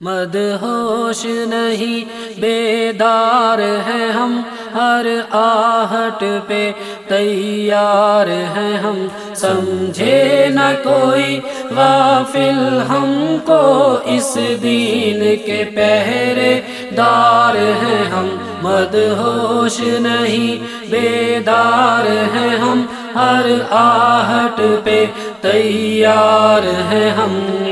مد ہوش نہیں، بیدار ہیں ہم، ہر آہٹ پہ تیار ہیں ہم۔ سمجھے نہ کوئی غافل ہم کو، اس دین کے پہرے دار ہیں ہم۔ مد ہوش نہیں، بیدار ہیں ہم، ہر آہٹ پہ تیار ہیں ہم۔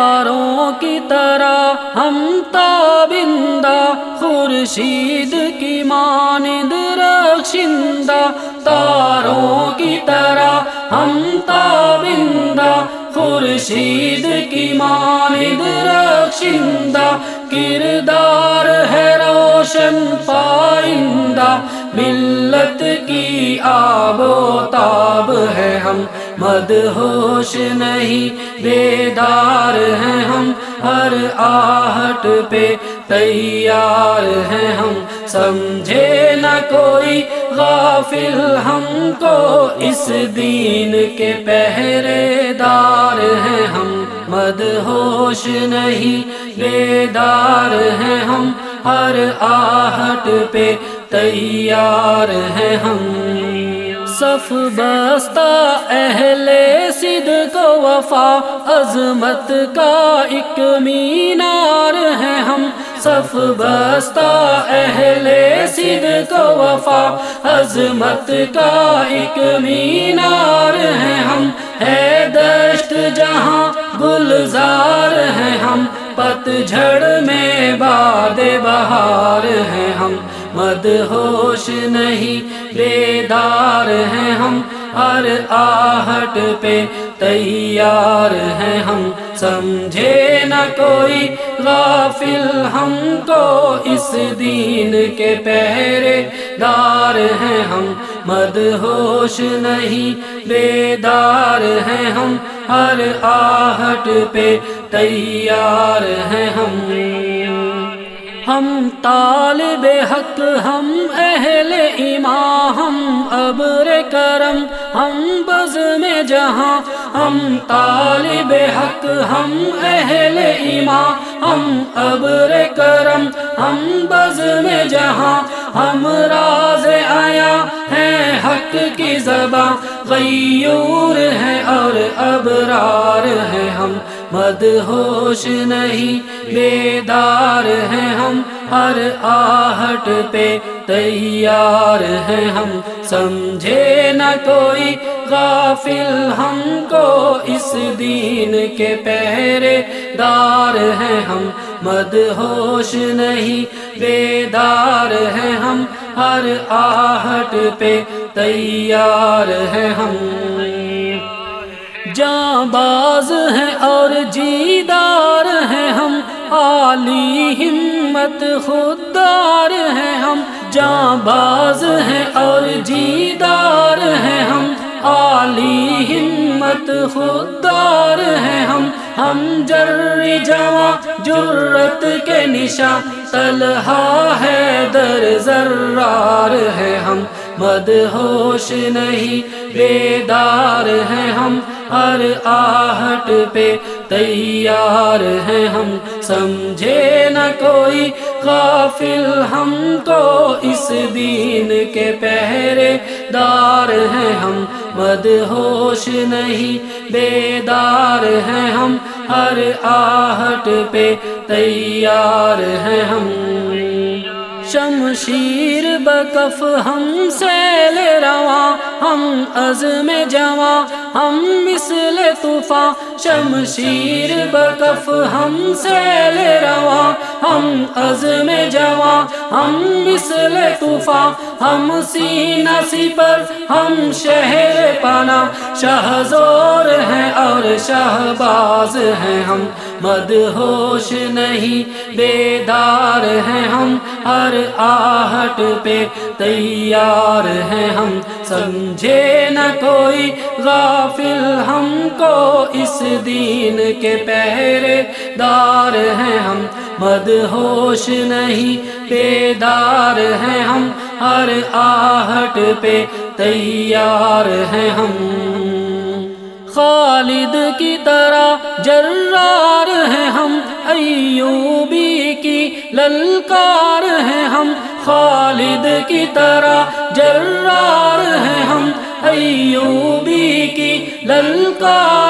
تاروں کی طرح ہم تابندہ خورشید کی مانند رخشندہ تاروں کی طرح ہم تابندہ خورشید کی مانند رخشندہ کردار ہے روشن پائندہ ملت کی آب و تاب ہے ہم۔ مد ہوش نہیں، بیدار ہیں ہم۔ ہر آہٹ پہ تیار ہیں ہم۔ سمجھے نہ کوئی غافل ہم کو۔ اس دین کے پہرے دار ہیں ہم۔ مد ہوش نہیں، بیدار ہیں ہم۔ ہر آہٹ پہ تیار ہیں ہم۔ صف بستہ اہل سد کو وفا، عظمت کا ایک مینار ہے ہم۔ صف بستہ اہل سد کو وفا، عظمت کا ایک مینار ہے ہم۔ ہے دشت جہاں گلزار ہیں ہم۔ پت جھڑ میں باد بہار ہیں ہم۔ مد ہوش نہیں، بیدار ہیں ہم۔ ہر آہٹ پہ تیار ہیں ہم۔ سمجھے نہ کوئی غافل ہم کو اس دین کے پہرے دار ہیں ہم۔ مد ہوش نہیں، بیدار ہیں ہم۔ ہر آہٹ پہ تیار ہیں ہم۔ ہم طالب حق، ہم اہل ایمان، ہم ابر کرم، ہم بز میں جہاں، ہم طالب حق، ہم اہل ایمان، ہم ابر کرم، ہم بز میں جہاں، ہم راز آیا ہیں حق کی زباں، غیور ہیں اور ابرار ہیں ہم۔ مد ہوش نہیں، بیدار ہیں ہم، ہر آہٹ پہ تیار ہیں ہم۔ سمجھے نہ کوئی غافل ہم کو اس دین کے پہرے دار ہیں ہم۔ مد ہوش نہیں، بیدار ہیں ہم، ہر آہٹ پہ تیار ہیں ہم۔ جاں باز ہیں اور جیدار ہیں ہم، عالی ہمت خوددار ہیں ہم۔ جاں باز ہیں اور جیدار ہیں ہم، عالی ہمت خوددار ہیں ہم۔ ہم جر جواں جرت کے نشاں طلحہ ہے در ذرار ہے ہم۔ مد ہوش نہیں، بیدار ہیں ہم۔ ہر آہٹ پہ تیار ہیں ہم۔ سمجھے نہ کوئی غافل، ہم کو اس دین کے پہرے دار ہیں ہم۔ مد ہوش نہیں، بیدار ہیں ہم۔ ہر آہٹ پہ تیار ہیں ہم۔ شمشیر بکف ہم، سیل رواں، ہم عزم جواں۔ ہم مثل طوفان شمشیر بکف ہم سیل ہم عزم جواں ہم مثل طوفان ہم سینہ سی پر ہم شہر پانا۔ شاہ زور ہیں اور شاہ باز ہیں ہم۔ مد ہوش نہیں، بیدار ہیں ہم۔ ہر آہٹ پہ تیار ہیں ہم۔ سمجھے نہ کوئی غافل ہم کو اس دین کے پہرے دار ہیں ہم۔ مد ہوش نہیں، بیدار ہیں ہم، ہر آہٹ پہ تیار ہیں ہم۔ خالد کی طرح جرار ہیں ہم، ایوبی کی للکار ہیں ہم۔ خالد کی طرح جرار ہیں ہم، ایوبی کی للکار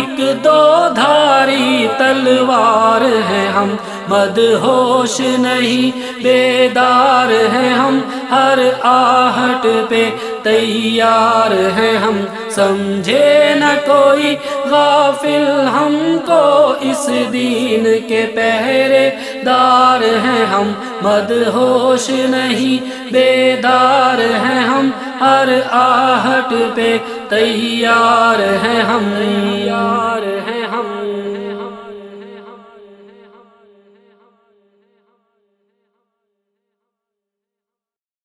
ایک دو دھاری تلوار ہیں ہم۔ مد ہوش نہیں، بیدار ہیں ہم۔ ہر آہٹ پہ تیار ہیں ہم۔ سمجھے نہ کوئی غافل ہم کو اس دین کے پہرے دار ہیں ہم۔ مد ہوش نہیں، بیدار ہیں ہم۔ ہر آہٹ پہ تیار ہیں ہم۔ یار